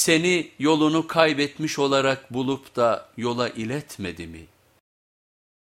seni yolunu kaybetmiş olarak bulup da yola iletmedi mi?''